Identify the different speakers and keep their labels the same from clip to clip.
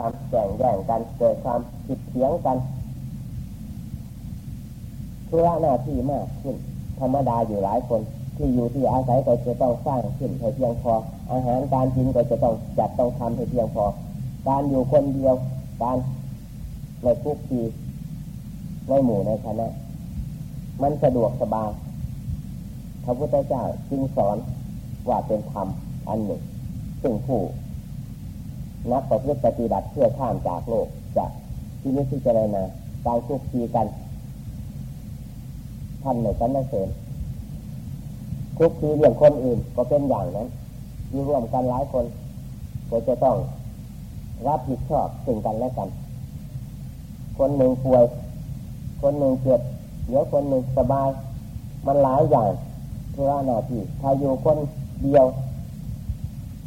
Speaker 1: ความแข่งแย่งกันเกิดความผิดเถียงกันธุระหน้าที่มากขึ้น ธรรมดาอยู่หลายคน ที่อยู่ที่อาศัยก็จะต้องสร้างขึ้นให้เพียงพอ อาหารการกินก็จะต้องจัดต้องทำให้เพียงพอ การอยู่คนเดียวการในคุกคีในหมู่ในคณะมันสะดวกสบายพระพุทธเจ้าจึงสอนว่าเป็นธรรมอันหนึ่งซึ่งผู้ นักประพฤติปฏิบัติเพื่อข้ามจากโลกจากที่นี้ที่เจริญนาการคุกคีกันท่านในกันเสริญคุกคีเรื่องคนอื่นก็เป็นอย่างนั้นอยู่ร่วมกันหลายคนก็จะต้องรับผิดชอบสิ่งกันและกัน คนหนึ่งป่วย คนหนึ่งเจ็บเดี๋ยวคนหนึ่งสบาย มันหลายอย่างเพื่อหน้าที่ถ้าอยู่คนเดียว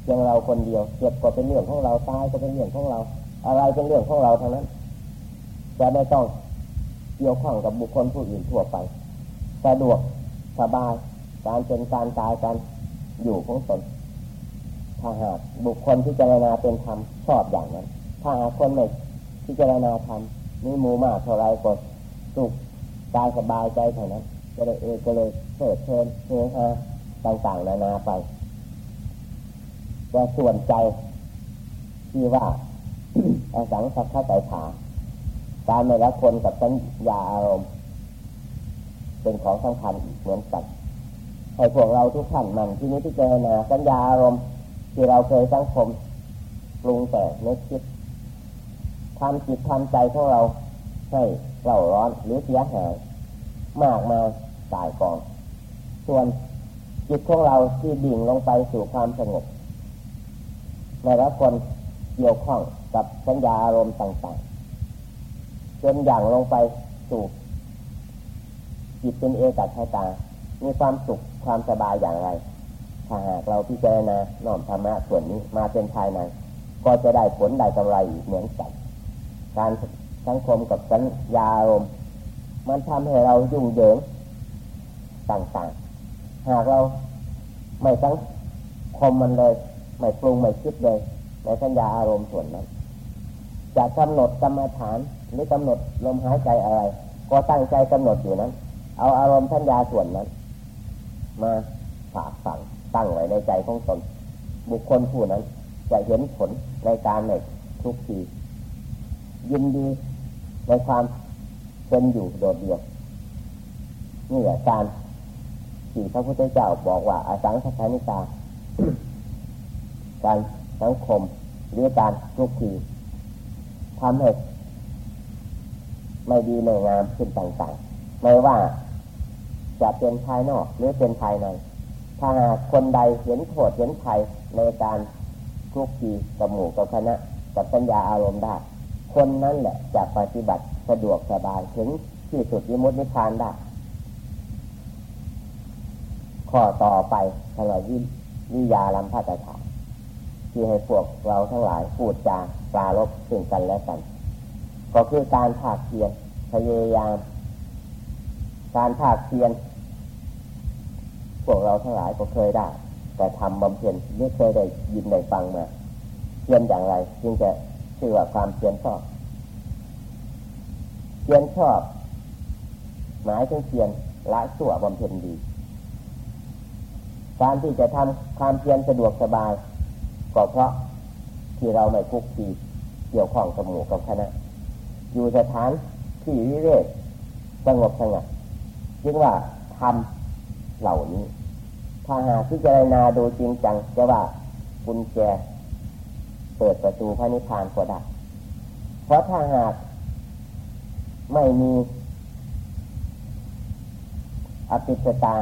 Speaker 1: เพียงเราคนเดียวเจ็บก็เป็นเรื่องของเราตายก็เป็นเรื่องของเรา อะไรเป็นเรื่องของเราทั้งนั้นจะไม่ต้องเกี่ยวข้องกับบุคคลผู้อื่นทั่วไปสะดวกสบายการเป็นการตายกันอยู่ของตนถ้าหากบุคคลที่เจรณาเป็นธรรมชอบอย่างนั้น ถ้าหากคนไม่ที่เจรณาธรรมนี่มูมากเท่าไรก็สุขกายสบายใจเท่านั้นก็เลยเออก็เลยเพิดเพลินเฮฮาต่างๆนานาไป แต่ส่วนใจที่ว่าอาสังสักขะใจผาการไม่ละคนกับสัญญาอารมณ์ เป็นของสำคัญเหมือนกันให้พวกเราทุกท่านมันที่นี้ที่เจรนาสัญญาอารมณ์ ที่เราเคยสังคมปรุงแต่นึกคิดทำจิตทำใจของเราให้เราร้อนหรือเสียหายมากมาตายกอง ส่วนจิตของเราที่ดิ่งลงไปสู่ความสงบ ในละคนเกี่ยวข้องกับสัญญาอารมณ์ต่างๆจนอย่างลงไปสู่จิตเป็นเอกัตตา มีความสุขความสบายอย่างไร ถ้าหากเราพิจารณาน้อมธรรมะส่วนนี้มาเป็นภายใน ก็จะได้ผลได้กำไรอีกเหมือนกัน การสังคมกับสัญญาอารมณ์ มันทำให้เรายุ่งเหยิงต่างๆ หากเราไม่สังคมมันเลย ไม่ปรุงไม่คิดเลยในสัญญาอารมณ์ส่วนนั้นจะกำหนดกรรมฐานหรือกำหนดลมหายใจอะไร ก็ตั้งใจกำหนดอยู่นั้น เอาอารมณ์สัญญาส่วนนั้น มาฝากฝังตั้งไว้ในใจของตนบุคคลผู้นั้นจะเห็นผลในการในทุกทียินดีในความเป็นอยู่โดดเดี่ยวนี่แหละการที่พระพุทธเจ้าบอกว่าอาสังขารนิกา การสังคมหรือการทุกทีทำให้ไม่ดีไม่งามขึ้นต่างๆ ไม่ว่าจะเป็นภายนอกหรือเป็นภายใน ถ้าหากคนใดเห็นโทษเห็นภัยในการทุกทีกับหมู่กับคณะกับสัญญาอารมณ์ได้ คนนั้นแหละจะปฏิบัติสะดวกสบายถึงที่สุดยิมุตินิพานได้ ข้อต่อไปสำหรับวิวิยาลัมพาตถา ที่ให้พวกเราทั้งหลายพูดจาปลาลบซึ่งกันและกัน ก็คือการภาคเพียรพยายาม การภาคเพียรพวกเราทั้งหลายก็เคยได้ แต่ทำบำเพ็ญไม่เคยได้ยินได้ฟังมาเพียรอย่างไรจึงจะชื่อว่าความเพียรชอบเพียรชอบหมายถึงเพียรละชั่วบำเพ็ญดี การที่จะทำความเพียรสะดวกสบาย ก็เพราะที่เราไม่คุกคีเกี่ยวข้องกับหมู่กับคณะ อยู่สถานที่วิเวกสงบสงัดจึงว่าทำเหล่านี้ ถ้าหากพิจารณาดูจริงจังจะว่ากุญแจเปิดประตูพระนิพพานก็ได้เพราะถ้าหากไม่มีอภิสตา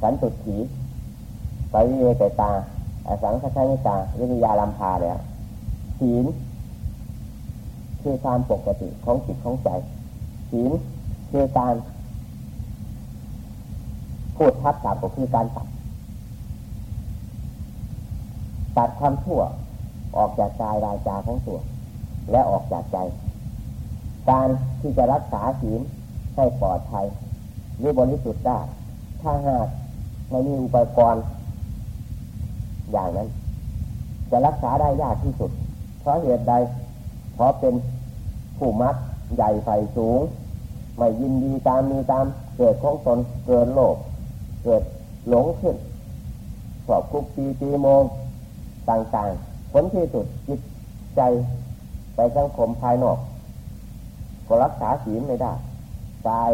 Speaker 1: สันตุถีไปริเวกตา อสังขชานิตาวิริยาลัมพาแล้วศีลคือความปกติของจิตของใจศีลคือการพูดทับศัพท์ก็คือการตัดตัดความชั่วออกจากกายวาจาของตัว และออกจากใจ การที่จะรักษาศีลให้ปลอดภัยหรือบริสุทธิ์ได้ถ้าหากไม่มีอุปกรณ์ อย่างนั้น จะรักษาได้ยากที่สุด เพราะเหตุใด เพราะเป็นผู้มักใหญ่ไฟสูง ไม่ยินดีตามมีตาม เกิดของตนเกิดโลกเกิดหลงขึ้นสอบคุกปีปีโมงต่างๆ ผลที่สุดจิตใจไปสังคมภายนอก ก็รักษาศีลไม่ได้ตาย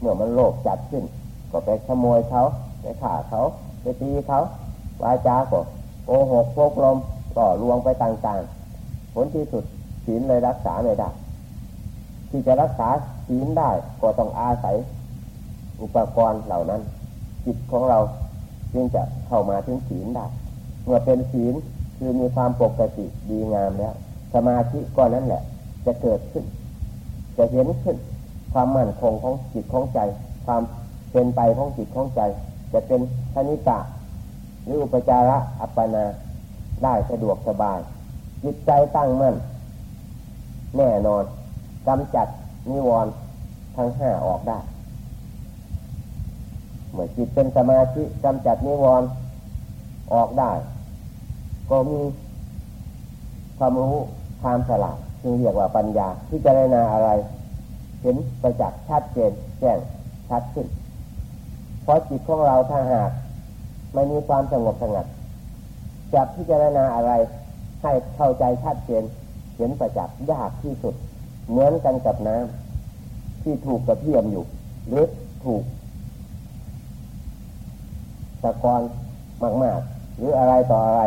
Speaker 1: เมื่อมันโลภจัดขึ้น ก็ไปขโมยเขาไปฆ่าเขา ไปตีเขา วาจาก็โกหกพกลมก็ลวงไปต่างๆ ผลที่สุดศีลเลยรักษาไม่ได้ ที่จะรักษาศีลได้ก็ต้องอาศัย อุปกรณ์เหล่านั้น จิตของเราจึงจะเข้ามาถึงศีลได้ เมื่อเป็นศีลคือมีความปกติดีงามแล้ว สมาธิก็นั่นแหละ จะเกิดขึ้น จะเห็นขึ้น ความมั่นคงของจิตของใจ ความเป็นไปของจิตของใจ จะเป็นธนิกะ หรืออุปจาระอัปปนาได้สะดวกสบาย จิตใจตั้งมั่น แน่นอนกำจัดนิวรณ์ทั้งห้าออกได้ เมื่อจิตเป็นสมาธิกำจัดนิวรณ์ออกได้ ก็มีความรู้ความฉลาดจึงเรียกว่าปัญญาที่จะได้นาอะไร เห็นประจักษ์ชัดเจนแจ้งชัดขึ้น เพราะจิตของเราถ้าหาก ไม่มีความสงบสงัดจะพิจารณาอะไรให้เข้าใจชัดเจนเห็นประจักษ์ยากที่สุด เหมือนกันกับน้ำที่ถูกกระเทียมอยู่หรือถูกตะกอนมากๆ หรืออะไรต่ออะไร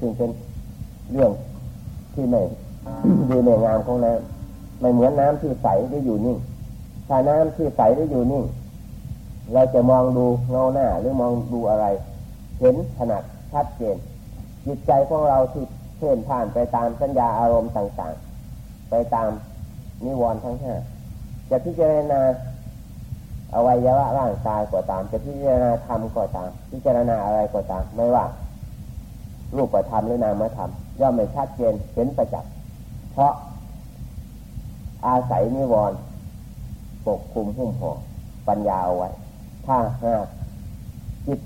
Speaker 1: จึงเป็นเรื่องที่ไม่ดีในงามของน้ำไม่เหมือนน้ำที่ใสได้อยู่นิ่งถ้าน้ำที่ใสได้อยู่นิ่ง เราจะมองดูเงาหน้าหรือมองดูอะไร เห็นขนาดชัดเจนจิตใจของเราที่เพ่อนผ่านไปตามสัญญาอารมณ์ต่างๆ ไปตามนิวรณ์ทั้งห้าจะพิจารณาอวัยวะร่างกายก็ตาม จะพิจารณาธรรมก็ตาม พิจารณาอะไรก็ตาม ไม่ว่ารูปธรรมหรือนามธรรมย่อมไม่ชัดเจนเห็นประจักษ์เพราะอาศัยนิวรณ์ปกคุมหุ้มห่อปัญญาเอาไว้ ถ้าหากจิต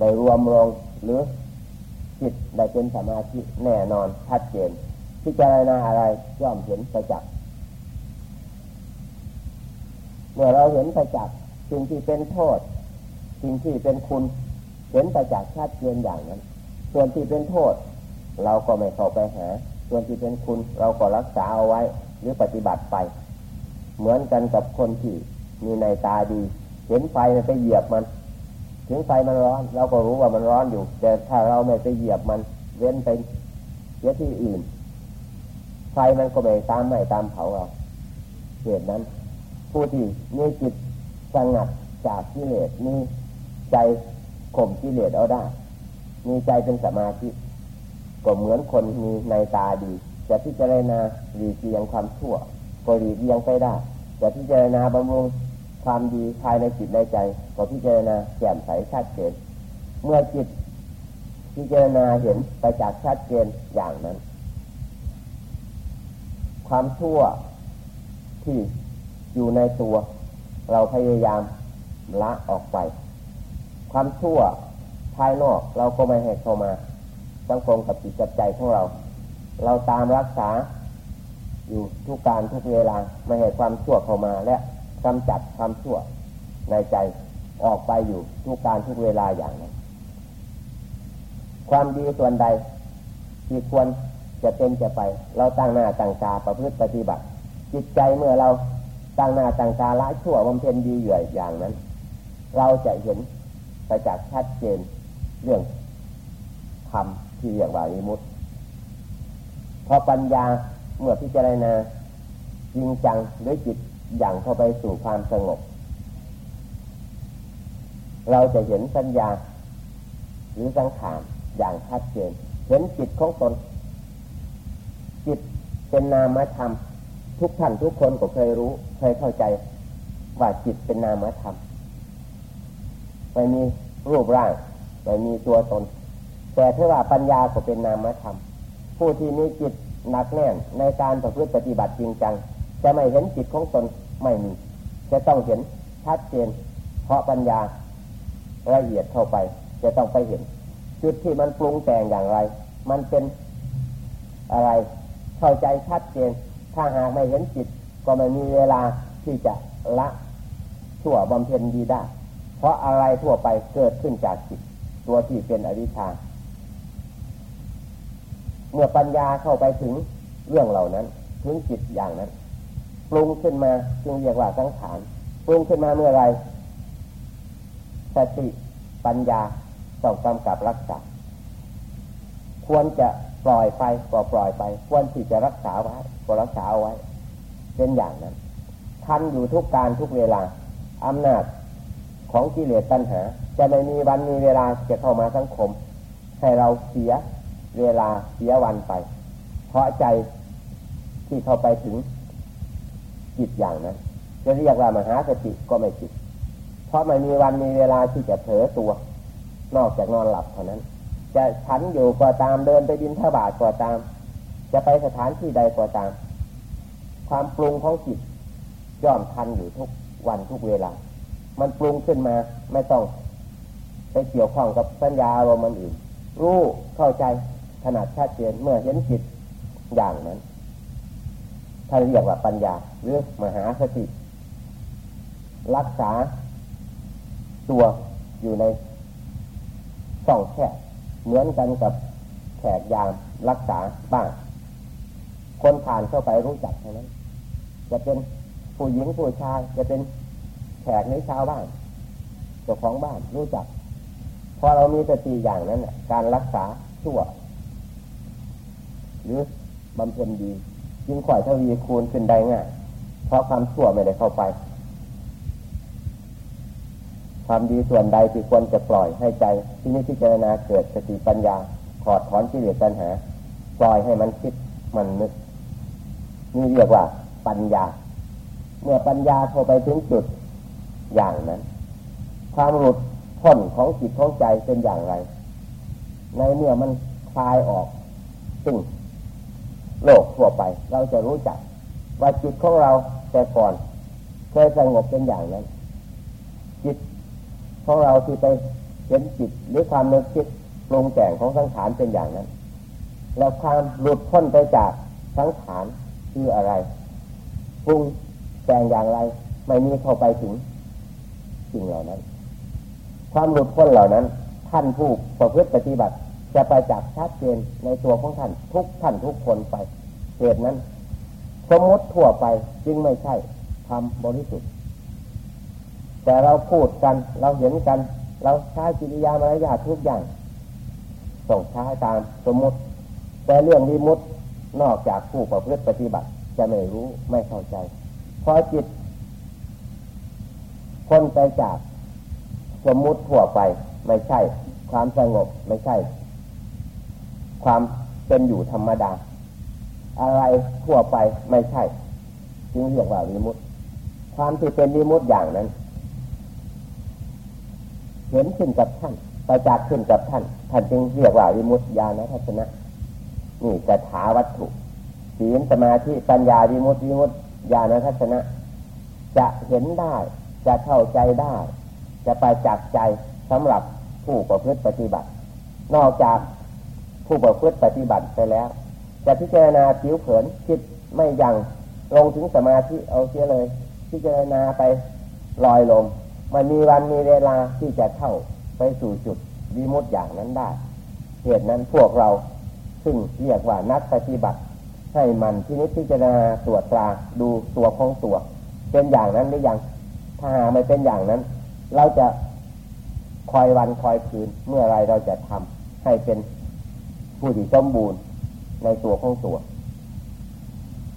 Speaker 1: ได้รวมลงหรือจิตได้เป็นสมาธิแน่นอนชัดเจนพิจารณาอะไรย่อมเห็นประจักษ์เมื่อเราเห็นประจักษ์สิ่งที่เป็นโทษ สิ่งที่เป็นคุณเห็นประจักษ์ชัดเจนอย่างนั้น ส่วนที่เป็นโทษ เราก็ไม่เข้าไปหา ส่วนที่เป็นคุณเราก็รักษาเอาไว้หรือปฏิบัติไป เหมือนกันกับคนที่มีในตาดี เห็นไฟไปเหยียบมัน ถึงไฟมันร้อน เราก็รู้ว่ามันร้อนอยู่ แต่ถ้าเราไม่ไปเหยียบมันเว้นไปเสียที่อื่น ไฟมันก็ไม่ตามไม่ตามเผาเราเหตุนั้น ผู้ที่มีจิตสงัดจากกิเลสมีใจข่มกิเลสเอาได้ มีใจเป็นสมาธิก็เหมือนคนมีในตาดีจะพิจารณาหลีกเลี่ยงความชั่วก็หลีกเลี่ยงไปได้จะพิจารณาบำรุง ความดีภายในจิตในใจก็พิจารณาแจ่มใสชัดเจนเมื่อจิตพิจารณาเห็นไปจากชัดเจนอย่างนั้น ความชั่วที่อยู่ในตัว เราพยายามละออกไป ความชั่วภายนอกเราก็ไม่ให้เข้ามาสังคมกับจิตกับใจของเรา เราตามรักษาอยู่ทุกการทุกเวลาไม่ให้ความชั่วเข้ามาและ กำจัดความชั่วในใจออกไปอยู่ทุกการทุกเวลาอย่างนั้น ความดีส่วนใดที่ควรจะเป็นจะไป เราตั้งหน้าตั้งตาประพฤติปฏิบัติ จิตใจเมื่อเราตั้งหน้าตั้งตาละชั่วบำเพ็ญดีอยู่อย่างนั้น เราจะเห็นไปจากชัดเจนเรื่องธรรมที่เรียกว่าวิมุตติพอปัญญาเมื่อพิจารณาจริงจังด้วยจิต อย่างเข้าไปสู่ความสงบ เราจะเห็นสัญญา หรือสังขารอย่างชัดเจน เห็นจิตของตน จิตเป็นนามธรรม ทุกท่านทุกคนก็เคยรู้ เคยเข้าใจ ว่าจิตเป็นนามธรรมไม่มีรูปร่างไม่มีตัวตน แต่ถ้าว่าปัญญาก็เป็นนามธรรม ผู้ที่มีจิตหนักแน่นในการประพฤติปฏิบัติจริงจัง จะไม่เห็นจิตของตน ไม่มี จะต้องเห็นชัดเจน เพราะปัญญาละเอียดเข้าไป จะต้องไปเห็น จุดที่มันปรุงแต่งอย่างไร มันเป็นอะไรเข้าใจชัดเจน ถ้าหากไม่เห็นจิต ก็ไม่มีเวลาที่จะละชั่วบำเพ็ญดีได้ เพราะอะไรทั่วไปเกิดขึ้นจากจิต ตัวที่เป็นอวิชชาเมื่อปัญญาเข้าไปถึงเรื่องเหล่านั้น ถึงจิตอย่างนั้น ปรุงขึ้นมาจึงเรียกว่าสังขารปรุงขึ้นมาเมื่อไรสติปัญญาต้องกำกับรักษา ควรจะปล่อยไปก็ปล่อยไป ควรที่จะรักษาไว้ก็รักษาไว้ เป็นอย่างนั้นทันอยู่ทุกการทุกเวลาอำนาจของกิเลสตัณหา จะไม่มีวันมีเวลาจะเข้ามาสังคม ให้เราเสียเวลาเสียวันไป เพราะใจที่เข้าไปถึง จิตอย่างนั้นจะเรียกว่ามหาสติก็ไม่จิตเพราะไม่มีวันมีเวลาที่จะเผลอตัว นอกจากนอนหลับเท่านั้น จะฉันอยู่ก็ตามเดินไปดินทบาทก็ตาม จะไปสถานที่ใดก็ตาม ความปรุงของจิตย่อมทันอยู่ทุกวันทุกเวลา มันปรุงขึ้นมาไม่ต้องไปเกี่ยวข้องกับสัญญาอารมณ์มันอื่นรู้เข้าใจขนาดชัดเจนเมื่อเห็นจิตอย่างนั้น ท่านเรียกว่าปัญญา หรือมหาสติ รักษาตัวอยู่ในช่องแคบเหมือนกันกับแขกยามรักษาบ้านคนผ่านเข้าไปรู้จักเท่านั้น จะเป็นผู้หญิงผู้ชาย จะเป็นแขกในชาวบ้านเจ้าของบ้านรู้จักพอเรามีสติอย่างนั้นการรักษาชั่ว หรือบำเพ็ญดี ยิ่งข่อยทวีคูณขึ้นได้ง่ายเพราะความชั่วไม่ได้เข้าไป ความดีส่วนใดที่ควรจะปล่อยให้ใจ ที่นี้พิจารณาเกิดสติปัญญาถอดถอนกิเลสตัณหา ปล่อยให้มันคิดมันนึกนี่เรียกว่าปัญญา เมื่อปัญญาเข้าไปถึงจุดอย่างนั้น ความหลุดพ้นของจิตของใจเป็นอย่างไร ในเมื่อมันคลายออกซึ่ง โลกทั่วไป เราจะรู้จัก ว่าจิตของเราแต่ก่อนเคยสงบเป็นอย่างนั้น จิตของเราที่ไปเห็นจิตหรือความนึกคิดปรุงแต่งของสังขารเป็นอย่างนั้น แล้วความหลุดพ้นไปจากสังขารคืออะไรปรุงแต่งอย่างไร ไม่มีเข้าไปถึงสิ่งเหล่านั้น ความหลุดพ้นเหล่านั้น ท่านผู้ประพฤติปฏิบัติ จะไปจากชัดเจนในตัวของท่านทุกท่านทุกคนไปเหตุนั้น สมมติทั่วไปจึงไม่ใช่ทำบริสุทธิ์ แต่เราพูดกันเราเห็นกัน เราใช้จิตยามารยาททุกอย่างส่งใช้ตามสมมติ แต่เรื่องวิมุตนอกจากผู้ประพฤติปฏิบัติ จะไม่รู้ไม่เข้าใจพอจิต คนไปจากสมมุติทั่วไป ไม่ใช่ความสงบไม่ใช่ ความเป็นอยู่ธรรมดา อะไรทั่วไปไม่ใช่จึงเรียกว่าวิมุตความที่เป็นวิมุตอย่างนั้น เห็นขึ้นกับท่านประจักษ์ขึ้นกับท่านท่านจึงเรียกว่าวิมุตญาณทัศนะนี่จะถาวัตถุศีลสมาธิปัญญาวิมุตวิมุตญาณทัศนะ จะเห็นได้จะเข้าใจได้ จะไปจักใจสำหรับผู้ประพฤติปฏิบัติ นอกจาก ผู้ประพฤติปฏิบัติไปแล้ว จะพิจารณาผิวเผินคิดไม่ยังลงถึงสมาธิเอาเสียเลย พิจารณาไปลอยลมมันมีวันมีเวลาที่จะเข้าไปสู่จุดวิมุตอย่างนั้นได้ เหตุนั้นพวกเราซึ่งเรียกว่านักปฏิบัติ ให้มันที่นิพิจารณาตรวจตราดูตัวของตัว เป็นอย่างนั้นหรือยัง ถ้าหาไม่เป็นอย่างนั้น เราจะคอยวันคอยคืนเมื่อไรเราจะทำให้เป็น ผู้ที่สมบูรณ์ในตัวของตัว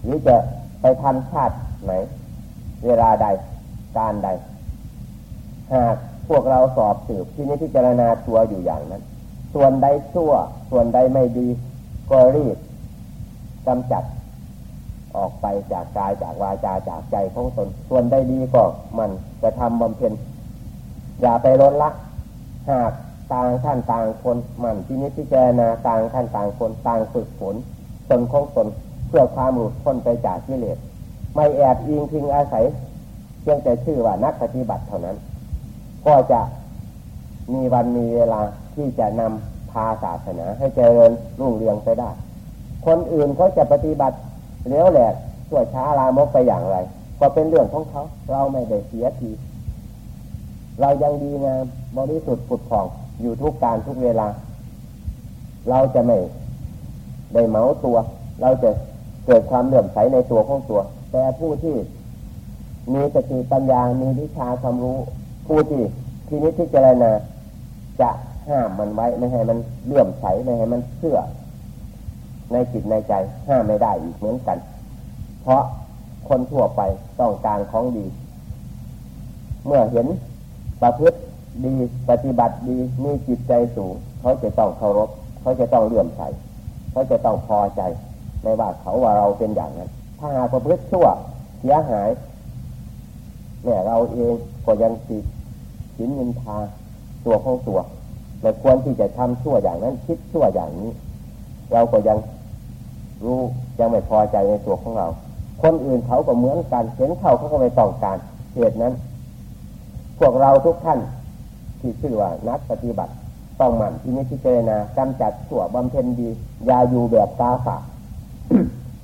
Speaker 1: หรือจะไปทำชาติไหน เวลาใด การใด หากพวกเราสอบสืบที่นี้พิจารณาตัวอยู่อย่างนั้น ส่วนใดชั่ว ส่วนใดไม่ดี ก็รีบกำจัดออกไปจากกายจากวาจาจากใจของตน ส่วนใดดีก็มันจะทำบำเพ็ญอย่าไปลดละ หาก ต่างท่านต่างคนมันที่นี้พิจารณาต่างท่านต่างคนต่างฝึกฝนตนของตนเพื่อความหลุดพ้นไปจากกิเลสไม่แอบอิงพิงอาศัยเพียงแต่ชื่อว่านักปฏิบัติเท่านั้น ก็จะมีวันมีเวลาที่จะนำพาศาสนาให้เจริญรุ่งเรืองไปได้ คนอื่นเขาจะปฏิบัติเลี้ยวแหลกชั่วช้าลามกไปอย่างไร ก็เป็นเรื่องของเขา เราไม่ได้เสียที เรายังดีงามบริสุทธิ์ผุดผ่อง อยู่ทุกการทุกเวลา เราจะไม่ได้เมาตัว เราจะเกิดความเหลื่อมใสในตัวของตัว แต่ผู้ที่มีสติปัญญา มีวิชาความรู้ ผู้ที่ทีนี้ที่เจรณาจะห้ามมันไว้ไม่ให้มันเลื่อมใสไม่ให้มันเชื่อ ในจิตในใจห้ามไม่ได้อีกเหมือนกัน เพราะคนทั่วไปต้องการของดี เมื่อเห็นประพฤติ ดีปฏิบัติดีมีจิตใจสูงเขาจะต้องเคารพเขาจะต้องเลื่อมใสเขาจะต้องพอใจในว่าเขาว่าเราเป็นอย่างนั้น ถ้าหากประพฤติชั่วเสียหายเนี่ยเราเองก็ยังติดสินยินทาตัวของตัวไม่ควรที่จะทำชั่วอย่างนั้นคิดชั่วอย่างนี้ เราก็ยังรู้ยังไม่พอใจในตัวของเรา คนอื่นเขาก็เหมือนกันเห็นเขาเขาก็ไม่ต้องการเหตุนั้น พวกเราทุกท่าน ที่ชื่อว่านักปฏิบัติ ต้องหมั่นที่นิพิจารณากำจัดชั่วบำเพ็ญดีอย่าอยู่แบบกาฝา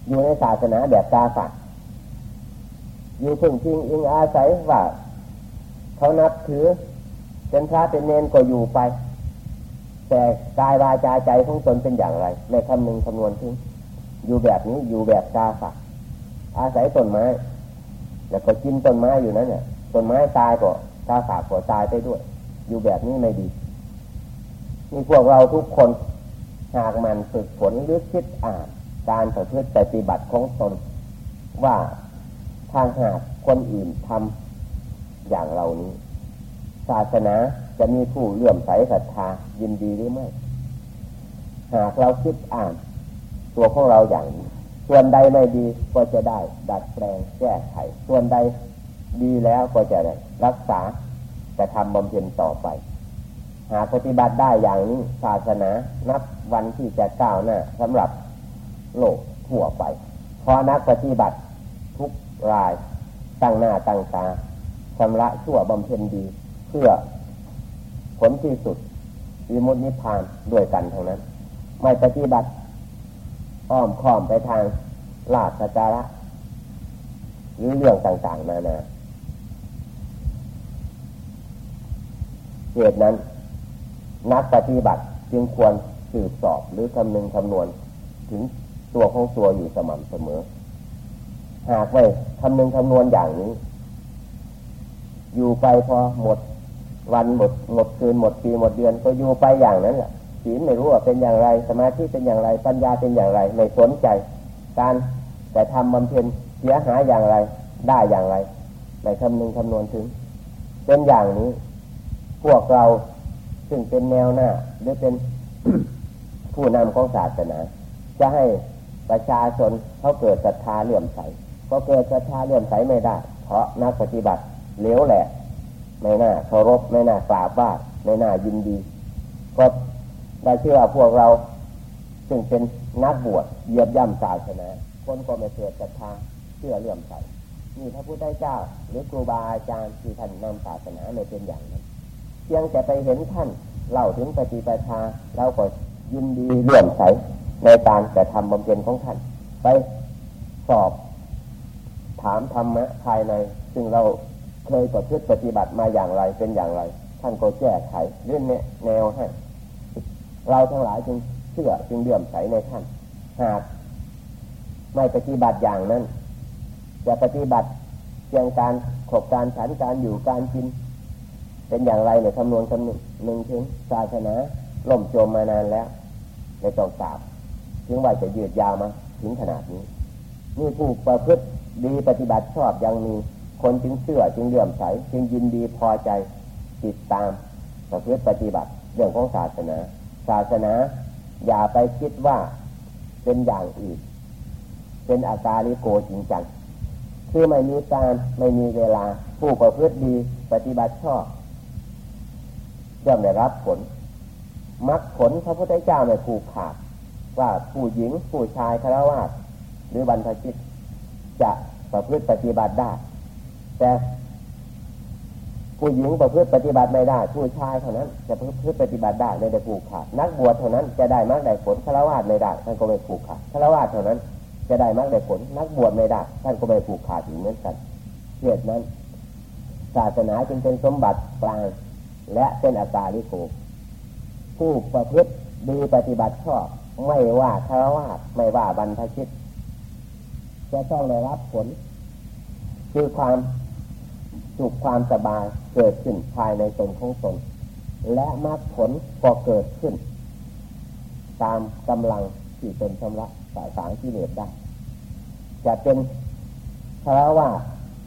Speaker 1: อยู่ในศาสนาแบบกาฝาอยู่พึ่งพิงอิงอาศัยว่าเขานับถือเป็นพระเป็นเนนก็อยู่ไป แต่กายวาจาใจของตนเป็นอย่างไร ในคำหนึ่งคำนวณทิ้งอยู่แบบนี้อยู่แบบกาฝาอาศัยต้นไม้ แล้วก็กินต้นไม้อยู่นั้นเนี่ยต้นไม้ตายก็กาฝาก็ตายไปด้วย อยู่แบบนี้ไม่ดีนี่พวกเราทุกคนหากมันฝึกฝนหรือคิดอ่านการประพฤติปฏิบัติของตน ว่าทางหากคนอื่นทำอย่างเรานี้ ศาสนาจะมีผู้เลื่อมใสศรัทธายินดีหรือไม่ หากเราคิดอ่าน ตัวของเราอย่างนี้ส่วนใดไม่ดีก็จะได้ ดัดแปลงแก้ไข ส่วนใดดีแล้วก็จะได้รักษา จะทำบำเพ็ญต่อไป หากปฏิบัติได้อย่างนี้ศาสนานับวันที่จะก้าวหน้าสำหรับโลกทั่วไปพอนักปฏิบัติทุกรายตั้งหน้าตั้งตาชำระชั่วบำเพ็ญดี เพื่อผลที่สุดวิมุตนิพพานด้วยกันเท่านั้น ไม่ปฏิบัติอ้อมค้อมไปทางลาภจาระหรือเรื่องต่างๆนานา เหตุนั้น นักปฏิบัติจึงควรสืบสอบหรือคำนึงคำนวณ ถึงตัวของตัวอยู่สม่ำเสมอ หากไม่คำนึงคำนวณอย่างนี้ อยู่ไปพอหมดวันหมดหมดคืนหมดปีหมดเดือนก็อยู่ไปอย่างนั้นแหละศีลไม่รู้ว่าเป็นอย่างไร สมาธิเป็นอย่างไร ปัญญาเป็นอย่างไรไม่สนใจ การแต่ทำบำเพ็ญเสียหายอย่างไร ได้อย่างไรไม่คำนึงคำนวณถึง เป็นอย่างนี้ พวกเราซึ่งเป็นแนวหน้าหรือเป็นผู้นำของศาสนา จะให้ประชาชนเขาเกิดศรัทธาเลื่อมใสก็เกิดศรัทธาเลื่อมใสไม่ได้ เพราะนักปฏิบัติเลี้ยวแหละไม่น่าเคารพไม่น่ากราบไหว้ไม่น่ายินดี ก็ได้เชื่อพวกเรา ซึ่งเป็นนักบวชเยียบย่ำศาสนาคนก็ไม่เกิดศรัทธาเชื่อเลื่อมใสนี่พระพุทธเจ้า หรือครูบาอาจารย์ที่ท่านนำศาสนาไม่เป็นอย่างนั้น พียงแต่ไปเห็นท่านเล่าถึงปฏิปทาเราก็ยินดีเลื่อมใสในการกระทำบำเพ็ญของท่าน ไปสอบ ถามธรรมะภายใน ซึ่งเราเคยประพฤติปฏิบัติมาอย่างไรเป็นอย่างไร ท่านก็แก้ไขเรื่องแนวให้เราทั้งหลายจึงเชื่อจึงเลื่อมใสในท่าน หากไม่ปฏิบัติอย่างนั้นจะปฏิบัติเพียงการขบการฉันการอยู่การกิน เป็นอย่างไรเนี่ยคำนวณคำนึงถึงศาสนาล่มจมมานานแล้วในตองสาบถึงว่าจะยืดยาวมาถึงขนาดนี้นี่ผู้ประพฤติดีปฏิบัติชอบยังมีคนจึงเชื่อจึงเลื่อมใสจึงยินดีพอใจติดตามประพฤติปฏิบัติเรื่องของศาสนา ศาสนา อย่าไปคิดว่าเป็นอย่างอื่น เป็นอาการลิโกจริงจังคือไม่มีการไม่มีเวลาผู้ประพฤติดีปฏิบัติชอบ ย่อมได้รับผลมรรคผลพระพุทธเจ้าในผูกขาด ว่าผู้หญิงผู้ชายคารวะหรือบรรพชิต จะประพฤติปฏิบัติได้ แต่ผู้หญิงประพฤติปฏิบัติไม่ได้ ผู้ชายเท่านั้น จะประพฤติปฏิบัติได้ไม่ได้ผูกขาด นักบวชเท่านั้นจะได้มากได้ผลฆราวาสไม่ได้ท่านก็ไม่ผูกขาดฆราวาสเท่านั้น จะได้มากได้ผล นักบวชไม่ได้ท่านก็ไม่ผูกขาดอีกเหมือนกันเหตุนั้น ศาสนาจึงเป็นสมบัติกลาง และเป็นอาการลิโกผู้ประพฤติดีปฏิบัติชอบ ไม่ว่าฆราวาสไม่ว่าบรรพชิตจะต้องได้รับผล คือความสุขความสบายเกิดขึ้นภายในตนของตน และมรรคผลก็เกิดขึ้น ตามกำลังที่ตนชำระสายสารที่เหลือได้ จะเป็นเพราะว่า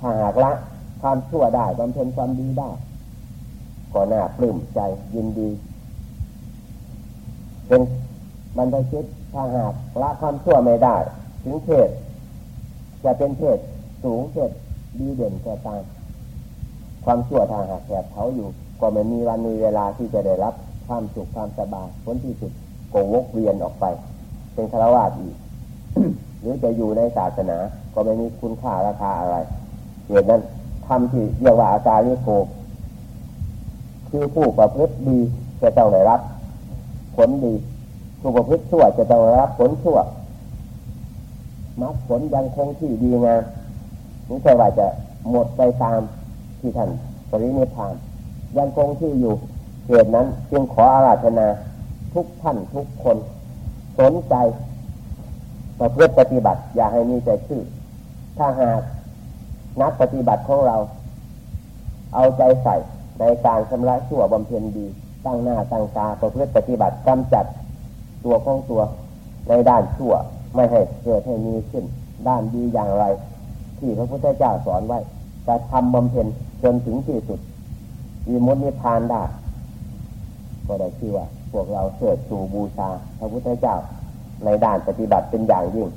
Speaker 1: ถ้าหากละความชั่วได้บำเพ็ญความดีได้ ก็น่าปลื้มใจยินดี เป็นบรรพชิตถ้าหากละความชั่วไม่ได้ ถึงเพศจะเป็นเพศสูงเพศดีเด่นก็ตามความชั่วทางหากแผดเขาอยู่ ก็ไม่มีวันมีเวลาที่จะได้รับความสุขความสบายผลที่สุดก็วกเวียนออกไป เป็นฆราวาสอีก หรือจะอยู่ในศาสนา ก็ไม่มีคุณค่าราคาอะไรเหตุนั้นทำที่เรียกว่าอาจารย์นิโก คือผู้ประพฤติดีจะต้องได้รับ ผลดีผู้ประพฤติชั่วจะต้องได้รับผลชั่วมรรคผลยังคงที่ดีงามไม่ใช่ว่าจะหมดไปตามที่ท่านปรินิพานยังคงที่อยู่เหตุนั้นจึงขออาราธนาทุกท่านทุกคน สนใจประพฤติปฏิบัติ อย่าให้มีใจชื่อ ถ้าหากนักปฏิบัติของเรา เอาใจใส่ ในการชำระชั่วบำเพ็ญดี ตั้งหน้าตั้งตาประพฤติปฏิบัติกำจัดตัวของตัวในด้านชั่วไม่ให้เกิดให้มีขึ้น ด้านดีอย่างไร ที่พระพุทธเจ้าสอนไว้จะทำบำเพ็ญจนถึงที่สุดมีมุนิพานได้ก็ได้ชื่อว่าพวกเราเสดสู่บูชาพระพุทธเจ้าในด้านปฏิบัติเป็นอย่างยิ่ง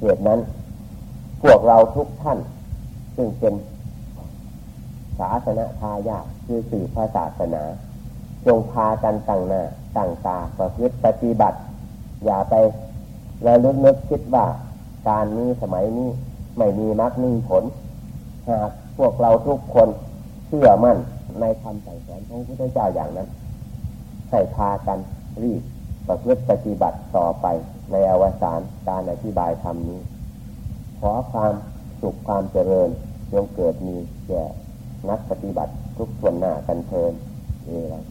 Speaker 1: เหตุนั้น พวกเราทุกท่าน ซึ่งเป็น ศาสนาทายาคือสื่อพระศาสนา จงพากันตั้งหน้าตั้งตาประพฤติปฏิบัติ อย่าไประลึกนึกคิดว่าการนี้สมัยนี้ไม่มีมรรคมีผลหากพวกเราทุกคนเชื่อมั่นในคำสั่งสอนของพระพุทธเจ้าอย่างนั้นให้พากันรีบประพฤติปฏิบัติต่อไปในอวสานการอธิบายธรรมนี้ ขอความสุขความเจริญจงเกิดมีแก่ นักปฏิบัติทุกส่วนหน้ากันเทินเอรัง